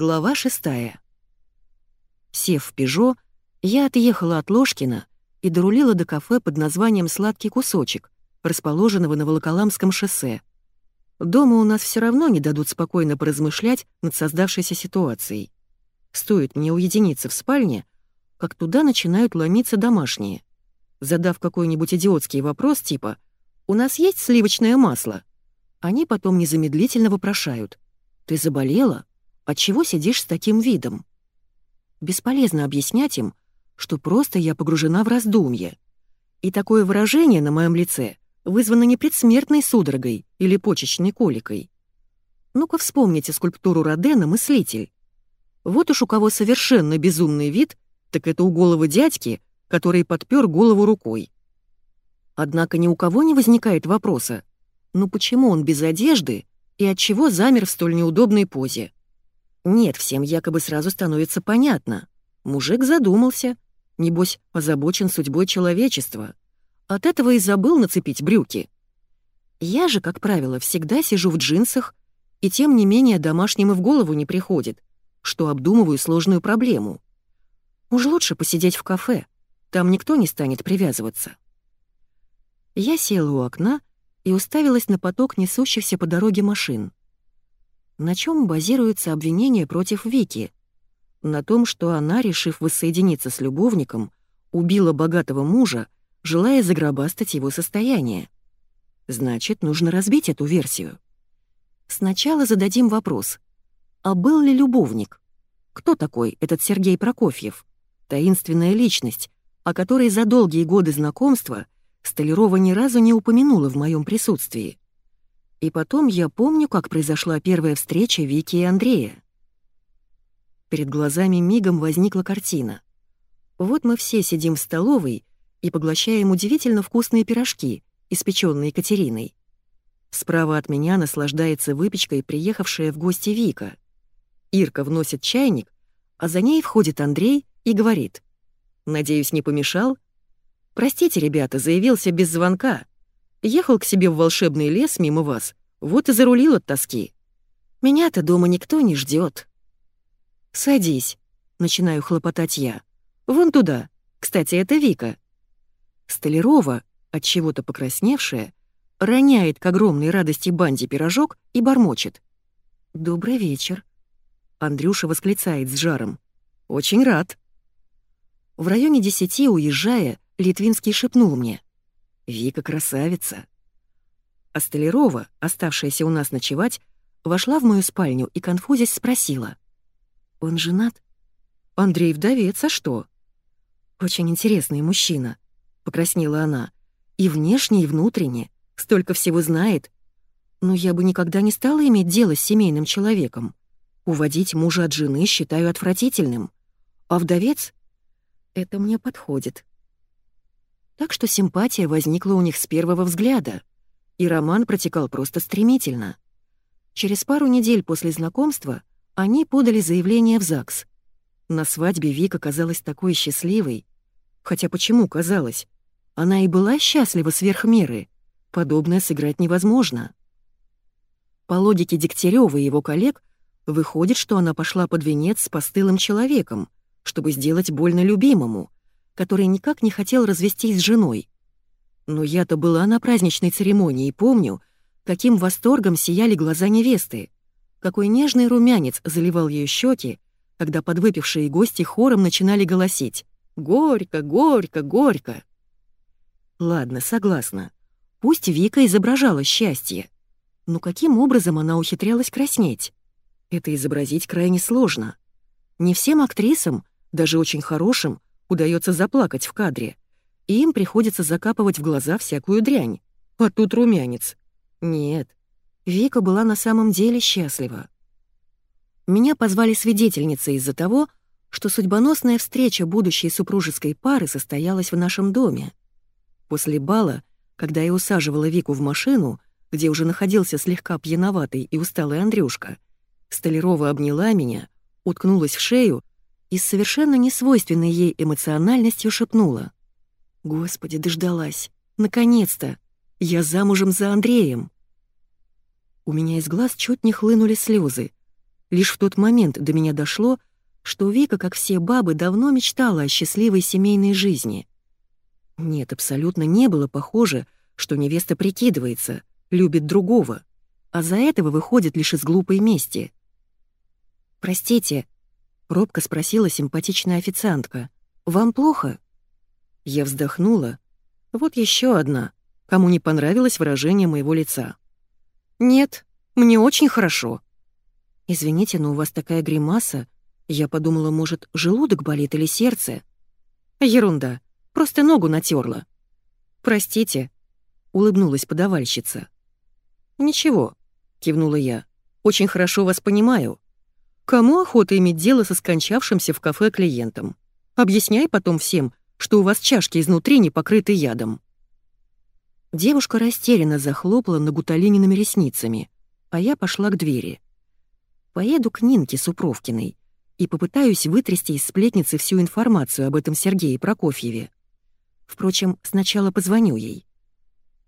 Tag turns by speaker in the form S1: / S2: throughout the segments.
S1: Глава шестая. Сев в «Пежо», я отъехала от Ложкина и дорулила до кафе под названием «Сладкий кусочек», расположенного на Волоколамском шоссе. Дома у нас все равно не дадут спокойно поразмышлять над создавшейся ситуацией. Стоит мне уединиться в спальне, как туда начинают ломиться домашние. Задав какой-нибудь идиотский вопрос типа «У нас есть сливочное масло?», они потом незамедлительно вопрошают «Ты заболела? Отчего сидишь с таким видом?» Бесполезно объяснять им, что просто я погружена в раздумье. И такое выражение на моем лице вызвано не предсмертной судорогой или почечной коликой. Ну-ка вспомните скульптуру Родена «Мыслитель». Вот уж у кого совершенно безумный вид, так это у головы дядьки, который подпер голову рукой. Однако ни у кого не возникает вопроса, ну почему он без одежды и от чего замер в столь неудобной позе? Нет, всем якобы сразу становится понятно. Мужик задумался, небось, озабочен судьбой человечества. От этого и забыл нацепить брюки. Я же, как правило, всегда сижу в джинсах, и тем не менее домашним и в голову не приходит, что обдумываю сложную проблему. Уж лучше посидеть в кафе, там никто не станет привязываться. Я села у окна и уставилась на поток несущихся по дороге машин. На чем базируется обвинение против Вики? На том, что она, решив воссоединиться с любовником, убила богатого мужа, желая загробастать его состояние. Значит, нужно разбить эту версию. Сначала зададим вопрос. А был ли любовник? Кто такой этот Сергей Прокофьев? Таинственная личность, о которой за долгие годы знакомства Столярова ни разу не упомянула в моем присутствии. И потом я помню, как произошла первая встреча Вики и Андрея. Перед глазами мигом возникла картина. Вот мы все сидим в столовой и поглощаем удивительно вкусные пирожки, испеченные Екатериной. Справа от меня наслаждается выпечкой приехавшая в гости Вика. Ирка вносит чайник, а за ней входит Андрей и говорит. «Надеюсь, не помешал?» «Простите, ребята, заявился без звонка. Ехал к себе в волшебный лес мимо вас, вот и зарулил от тоски. Меня-то дома никто не ждет. «Садись», — начинаю хлопотать я. «Вон туда. Кстати, это Вика». Столярова, от чего-то покрасневшая, роняет к огромной радости банде пирожок и бормочет. «Добрый вечер». Андрюша восклицает с жаром. «Очень рад». В районе десяти, уезжая, Литвинский шепнул мне. «Вика красавица». А Столярова, оставшаяся у нас ночевать, вошла в мою спальню и, конфузясь, спросила. «Он женат?» «Андрей вдовец, а что?» «Очень интересный мужчина», — покраснела она. «И внешне, и внутренне. Столько всего знает. Но я бы никогда не стала иметь дело с семейным человеком. Уводить мужа от жены считаю отвратительным. А вдовец? Это мне подходит. Так что симпатия возникла у них с первого взгляда, и роман протекал просто стремительно. Через пару недель после знакомства они подали заявление в ЗАГС. На свадьбе Вика казалась такой счастливой. Хотя почему казалось? Она и была счастлива сверх меры. Подобное сыграть невозможно. По логике Дегтярёва и его коллег, Выходит, что она пошла под венец с постылым человеком, чтобы сделать больно любимому, который никак не хотел развестись с женой. Но я-то была на праздничной церемонии и помню, каким восторгом сияли глаза невесты, какой нежный румянец заливал ее щеки, когда подвыпившие гости хором начинали голосить «Горько, горько, горько». Ладно, согласна. Пусть Вика изображала счастье. Но каким образом она ухитрялась краснеть? Это изобразить крайне сложно. Не всем актрисам, даже очень хорошим, удается заплакать в кадре, и им приходится закапывать в глаза всякую дрянь. А тут румянец. Нет, Вика была на самом деле счастлива. Меня позвали свидетельницей из-за того, что судьбоносная встреча будущей супружеской пары состоялась в нашем доме. После бала, когда я усаживала Вику в машину, где уже находился слегка пьяноватый и усталый Андрюшка, Столярова обняла меня, уткнулась в шею и с совершенно несвойственной ей эмоциональностью шепнула. «Господи, дождалась! Наконец-то! Я замужем за Андреем!» У меня из глаз чуть не хлынули слезы. Лишь в тот момент до меня дошло, что Вика, как все бабы, давно мечтала о счастливой семейной жизни. Нет, абсолютно не было похоже, что невеста прикидывается, любит другого, а за этого выходит лишь из глупой мести. «Простите», — робко спросила симпатичная официантка, — «вам плохо?» Я вздохнула. Вот еще одна, кому не понравилось выражение моего лица. «Нет, мне очень хорошо». «Извините, но у вас такая гримаса. Я подумала, может, желудок болит или сердце?» «Ерунда. Просто ногу натерла». «Простите», — улыбнулась подавальщица. «Ничего», — кивнула я. «Очень хорошо вас понимаю. Кому охота иметь дело со скончавшимся в кафе клиентом? Объясняй потом всем, что у вас чашки изнутри не покрыты ядом». Девушка растерянно захлопала на гуталиниными ресницами, а я пошла к двери. Поеду к Нинке Супровкиной и попытаюсь вытрясти из сплетницы всю информацию об этом Сергее Прокофьеве. Впрочем, сначала позвоню ей.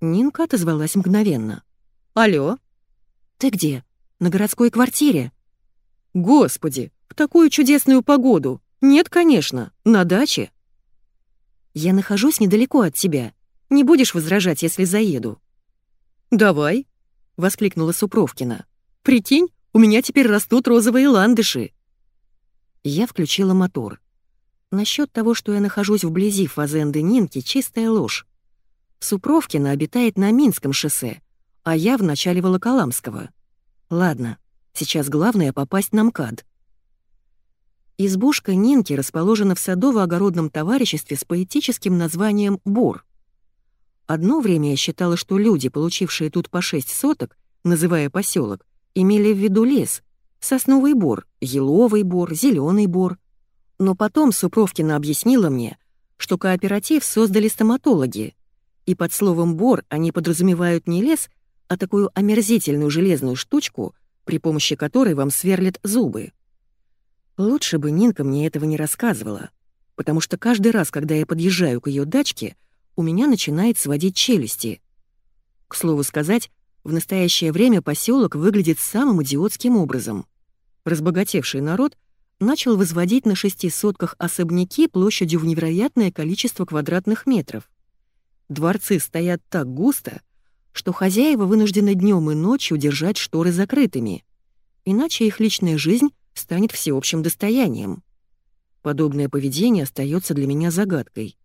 S1: Нинка отозвалась мгновенно. «Алло?» «Ты где? На городской квартире?» «Господи, в такую чудесную погоду! Нет, конечно, на даче!» «Я нахожусь недалеко от тебя. Не будешь возражать, если заеду?» «Давай», — воскликнула Супровкина. «Прикинь, у меня теперь растут розовые ландыши». Я включила мотор. Насчет того, что я нахожусь вблизи фазенды Нинки, чистая ложь. Супровкина обитает на Минском шоссе, а я в начале Волоколамского. Ладно, сейчас главное попасть на МКАД. Избушка Нинки расположена в садово-огородном товариществе с поэтическим названием «Бор». Одно время я считала, что люди, получившие тут по шесть соток, называя поселок, имели в виду лес, сосновый бор, еловый бор, зеленый бор. Но потом Супровкина объяснила мне, что кооператив создали стоматологи, и под словом «бор» они подразумевают не лес, а такую омерзительную железную штучку, при помощи которой вам сверлят зубы. Лучше бы Нинка мне этого не рассказывала, потому что каждый раз, когда я подъезжаю к ее дачке — у меня начинает сводить челюсти. К слову сказать, в настоящее время поселок выглядит самым идиотским образом. Разбогатевший народ начал возводить на шести сотках особняки площадью в невероятное количество квадратных метров. Дворцы стоят так густо, что хозяева вынуждены днем и ночью держать шторы закрытыми, иначе их личная жизнь станет всеобщим достоянием. Подобное поведение остается для меня загадкой.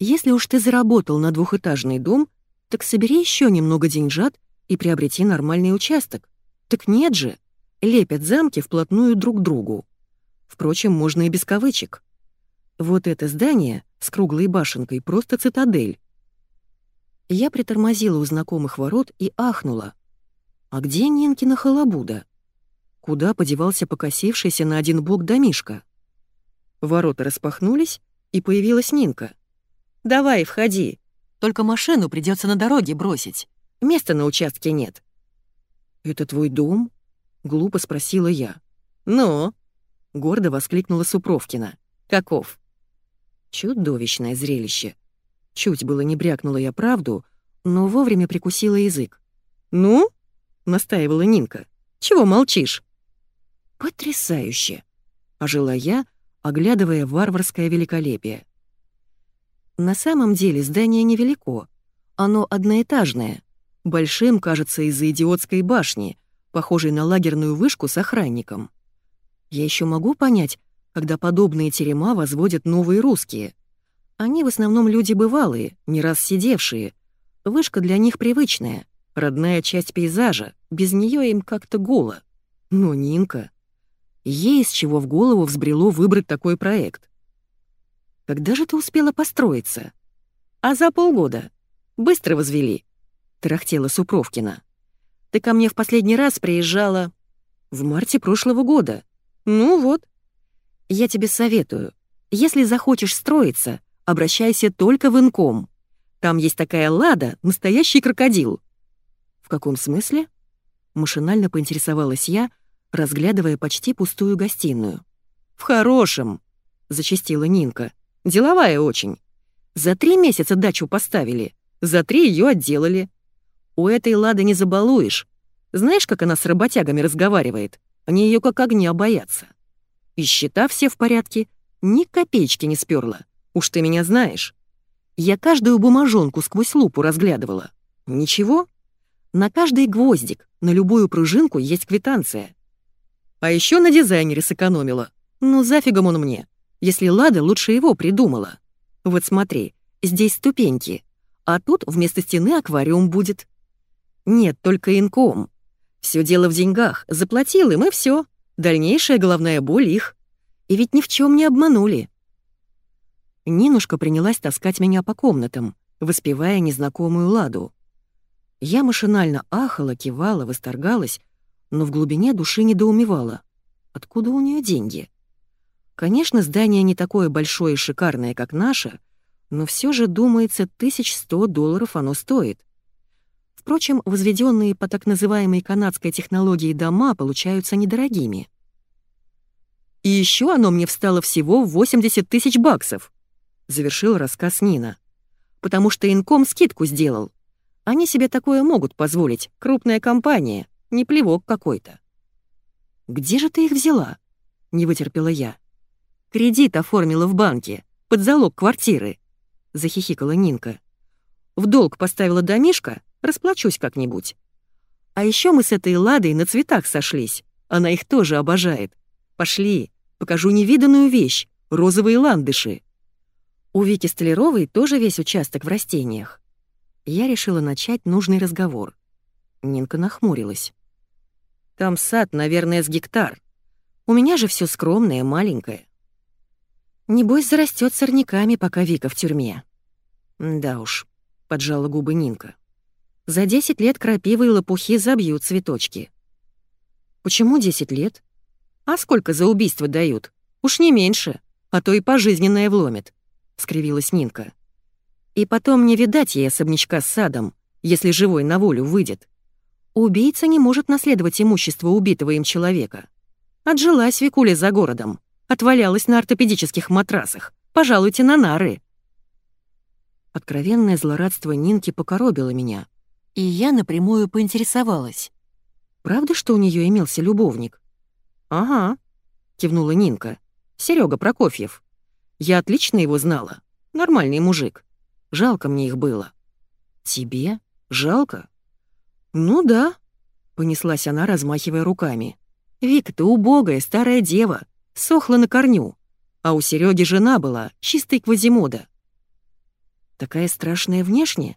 S1: Если уж ты заработал на двухэтажный дом, так собери еще немного деньжат и приобрети нормальный участок. Так нет же, лепят замки вплотную друг к другу. Впрочем, можно и без кавычек. Вот это здание с круглой башенкой просто цитадель. Я притормозила у знакомых ворот и ахнула. А где Нинкина халабуда? Куда подевался покосившийся на один бок домишка? Ворота распахнулись, и появилась Нинка — Давай, входи. Только машину придется на дороге бросить. Места на участке нет». «Это твой дом?» — глупо спросила я. «Ну?» — гордо воскликнула Супровкина. «Каков?» Чудовищное зрелище. Чуть было не брякнула я правду, но вовремя прикусила язык. «Ну?» — настаивала Нинка. «Чего молчишь?» «Потрясающе!» — ожила я, оглядывая варварское великолепие. На самом деле здание невелико. Оно одноэтажное. Большим кажется из-за идиотской башни, похожей на лагерную вышку с охранником. Я еще могу понять, когда подобные терема возводят новые русские. Они в основном люди бывалые, не раз сидевшие. Вышка для них привычная, родная часть пейзажа, без нее им как-то голо. Но Нинка... Ей с чего в голову взбрело выбрать такой проект. Когда же ты успела построиться? А за полгода. Быстро возвели, тарахтела Супровкина. Ты ко мне в последний раз приезжала в марте прошлого года. Ну вот. Я тебе советую, если захочешь строиться, обращайся только в инком. Там есть такая лада, настоящий крокодил. В каком смысле? Машинально поинтересовалась я, разглядывая почти пустую гостиную. «В хорошем», — зачастила Нинка. Деловая очень. За три месяца дачу поставили, за три ее отделали. У этой Лады не забалуешь. Знаешь, как она с работягами разговаривает? Они ее как огня боятся. И счета все в порядке, ни копеечки не сперла. Уж ты меня знаешь. Я каждую бумажонку сквозь лупу разглядывала. Ничего. На каждый гвоздик, на любую пружинку есть квитанция. А еще на дизайнере сэкономила. Ну зафигом он мне, если Лада лучше его придумала. Вот смотри, здесь ступеньки, а тут вместо стены аквариум будет. Нет, только инком. Все дело в деньгах, заплатил им и все. Дальнейшая головная боль их. И ведь ни в чем не обманули. Нинушка принялась таскать меня по комнатам, воспевая незнакомую ладу. Я машинально ахала, кивала, восторгалась, но в глубине души недоумевала. Откуда у нее деньги? Конечно, здание не такое большое и шикарное, как наше, но все же, думается, 1100 долларов оно стоит. Впрочем, возведенные по так называемой канадской технологии дома получаются недорогими. И еще оно мне встало всего в 80 тысяч баксов. — завершил рассказ Нина. «Потому что инком скидку сделал. Они себе такое могут позволить, крупная компания, не плевок какой-то». «Где же ты их взяла?» — не вытерпела я. «Кредит оформила в банке, под залог квартиры», — захихикала Нинка. «В долг поставила домишко, расплачусь как-нибудь. А еще мы с этой Ладой на цветах сошлись, она их тоже обожает. Пошли, покажу невиданную вещь, розовые ландыши». У Вики Столяровой тоже весь участок в растениях. Я решила начать нужный разговор. Нинка нахмурилась. «Там сад, наверное, с гектар. У меня же все скромное, маленькое». «Небось, зарастет сорняками, пока Вика в тюрьме». «Да уж», — поджала губы Нинка. «За 10 лет крапивы и лопухи забьют цветочки». «Почему 10 лет? А сколько за убийство дают? Уж не меньше, а то и пожизненное вломит. — скривилась Нинка. «И потом не видать ей особнячка с садом, если живой на волю выйдет. Убийца не может наследовать имущество убитого им человека. Отжилась Викуля за городом, отвалялась на ортопедических матрасах. Пожалуйте на нары». Откровенное злорадство Нинки покоробило меня, и я напрямую поинтересовалась. «Правда, что у нее имелся любовник?» «Ага», — кивнула Нинка. Серега Прокофьев. Я отлично его знала. Нормальный мужик. Жалко мне их было. Тебе? Жалко? Ну да, понеслась она, размахивая руками. Вика, ты убогая старая дева, сохла на корню. А у Сереги жена была, чистый квазимода. Такая страшная внешне?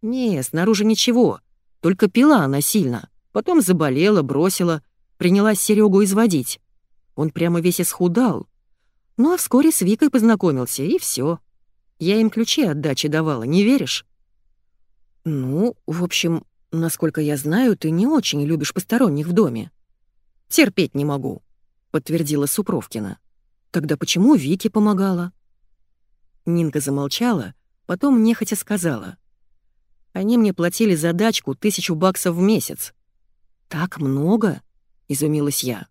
S1: Не, снаружи ничего. Только пила она сильно. Потом заболела, бросила, принялась Серегу изводить. Он прямо весь исхудал, ну а вскоре с Викой познакомился, и все. Я им ключи от дачи давала, не веришь? Ну, в общем, насколько я знаю, ты не очень любишь посторонних в доме. Терпеть не могу, подтвердила Супровкина. Тогда почему Вике помогала? Нинка замолчала, потом нехотя сказала. Они мне платили за дачку тысячу баксов в месяц. «Так много?» — изумилась я.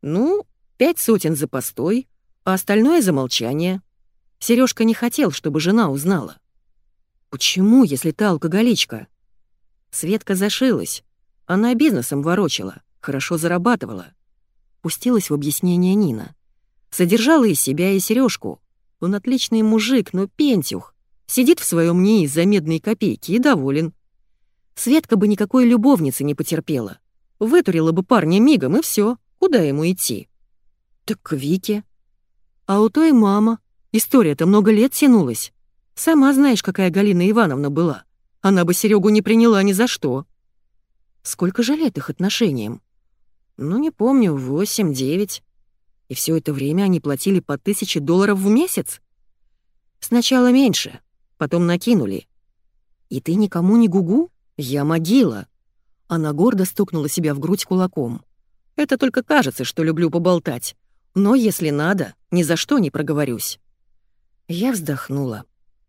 S1: «Ну, пять сотен за постой, а остальное за молчание. Сережка не хотел, чтобы жена узнала. Почему, если та алкоголичка? Светка зашилась. Она бизнесом ворочала, хорошо зарабатывала. Пустилась в объяснение Нина. Содержала и себя, и Сережку. Он отличный мужик, но пентюх. Сидит в своем НИИ за медные копейки и доволен. Светка бы никакой любовницы не потерпела. Вытурила бы парня мигом, и все. Куда ему идти? Так к Вике. А у той мама. История-то много лет тянулась. Сама знаешь, какая Галина Ивановна была. Она бы Серегу не приняла ни за что. Сколько же лет их отношениям? Ну, не помню, восемь-девять. И все это время они платили по тысяче долларов в месяц? Сначала меньше, потом накинули. И ты никому не гугу? Я могила. Она гордо стукнула себя в грудь кулаком. Это только кажется, что люблю поболтать. Но если надо, ни за что не проговорюсь. Я вздохнула.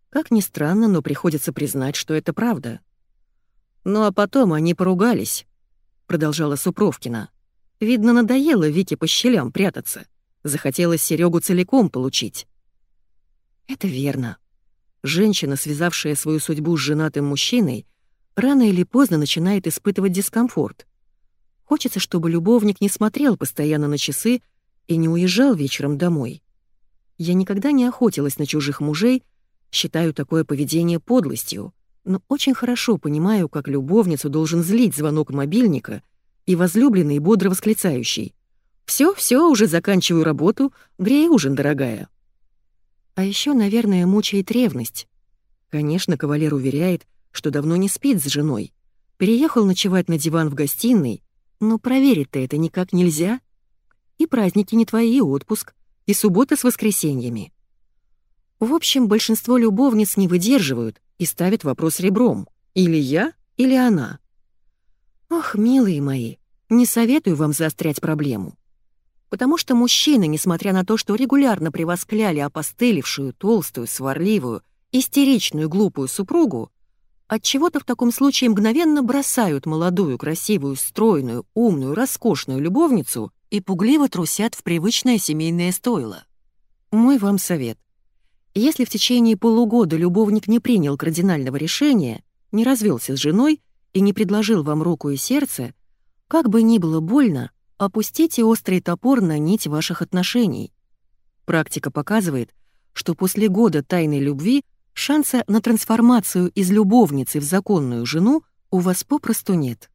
S1: Как ни странно, но приходится признать, что это правда. Ну а потом они поругались, продолжала Супровкина. Видно, надоело Вике по щелям прятаться. Захотелось Серегу целиком получить. Это верно. Женщина, связавшая свою судьбу с женатым мужчиной, рано или поздно начинает испытывать дискомфорт. Хочется, чтобы любовник не смотрел постоянно на часы и не уезжал вечером домой. Я никогда не охотилась на чужих мужей, считаю такое поведение подлостью, но очень хорошо понимаю, как любовницу должен злить звонок мобильника и возлюбленный бодро восклицающий. «Всё, всё, уже заканчиваю работу, грей ужин, дорогая». А еще, наверное, мучает ревность. Конечно, кавалер уверяет, что давно не спит с женой. Переехал ночевать на диван в гостиной, но проверить-то это никак нельзя. И праздники не твои, и отпуск, и суббота с воскресеньями. В общем, большинство любовниц не выдерживают и ставят вопрос ребром. Или я, или она. Ох, милые мои, не советую вам заострять проблему. Потому что мужчины, несмотря на то, что регулярно превоскляли опостылевшую, толстую, сварливую, истеричную, глупую супругу, от чего то в таком случае мгновенно бросают молодую, красивую, стройную, умную, роскошную любовницу и пугливо трусят в привычное семейное стойло. Мой вам совет. Если в течение полугода любовник не принял кардинального решения, не развелся с женой и не предложил вам руку и сердце, как бы ни было больно, опустите острый топор на нить ваших отношений. Практика показывает, что после года тайной любви шанса на трансформацию из любовницы в законную жену у вас попросту нет.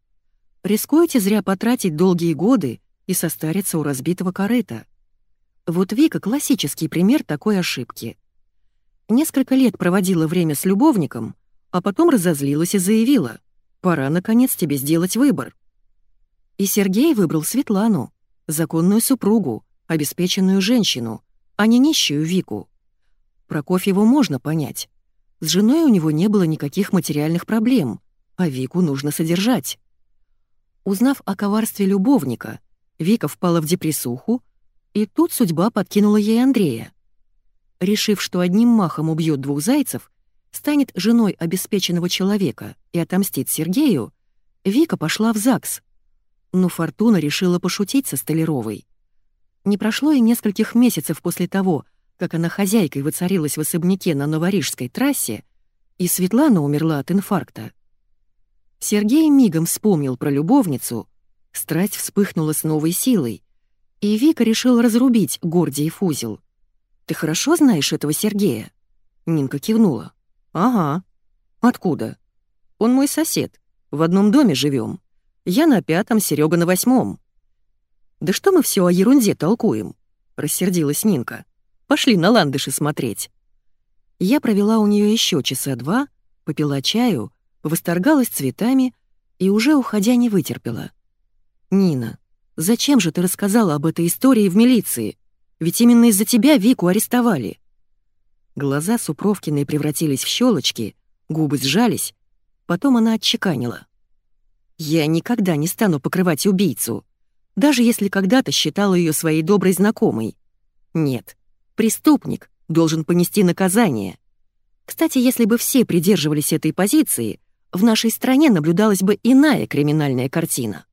S1: Рискуете зря потратить долгие годы и состариться у разбитого корыта. Вот Вика — классический пример такой ошибки. Несколько лет проводила время с любовником, а потом разозлилась и заявила, «Пора, наконец, тебе сделать выбор». И Сергей выбрал Светлану, законную супругу, обеспеченную женщину, а не нищую Вику. Прокофьеву можно понять. С женой у него не было никаких материальных проблем, а Вику нужно содержать. Узнав о коварстве любовника, Вика впала в депрессуху, и тут судьба подкинула ей Андрея. Решив, что одним махом убьет двух зайцев, станет женой обеспеченного человека и отомстит Сергею, Вика пошла в ЗАГС. Но Фортуна решила пошутить со Столяровой. Не прошло и нескольких месяцев после того, как она хозяйкой воцарилась в особняке на Новорижской трассе, и Светлана умерла от инфаркта. Сергей мигом вспомнил про любовницу, страсть вспыхнула с новой силой, и Вика решил разрубить Гордиев узел. «Ты хорошо знаешь этого Сергея?» Нинка кивнула. «Ага. Откуда?» «Он мой сосед. В одном доме живем. Я на пятом, Серега на восьмом». «Да что мы все о ерунде толкуем?» — рассердилась Нинка. Пошли на ландыши смотреть». Я провела у нее еще часа два, попила чаю, восторгалась цветами и уже уходя не вытерпела. «Нина, зачем же ты рассказала об этой истории в милиции? Ведь именно из-за тебя Вику арестовали». Глаза Супровкиной превратились в щелочки, губы сжались, потом она отчеканила. «Я никогда не стану покрывать убийцу, даже если когда-то считала ее своей доброй знакомой. Нет, Преступник должен понести наказание. Кстати, если бы все придерживались этой позиции, в нашей стране наблюдалась бы иная криминальная картина.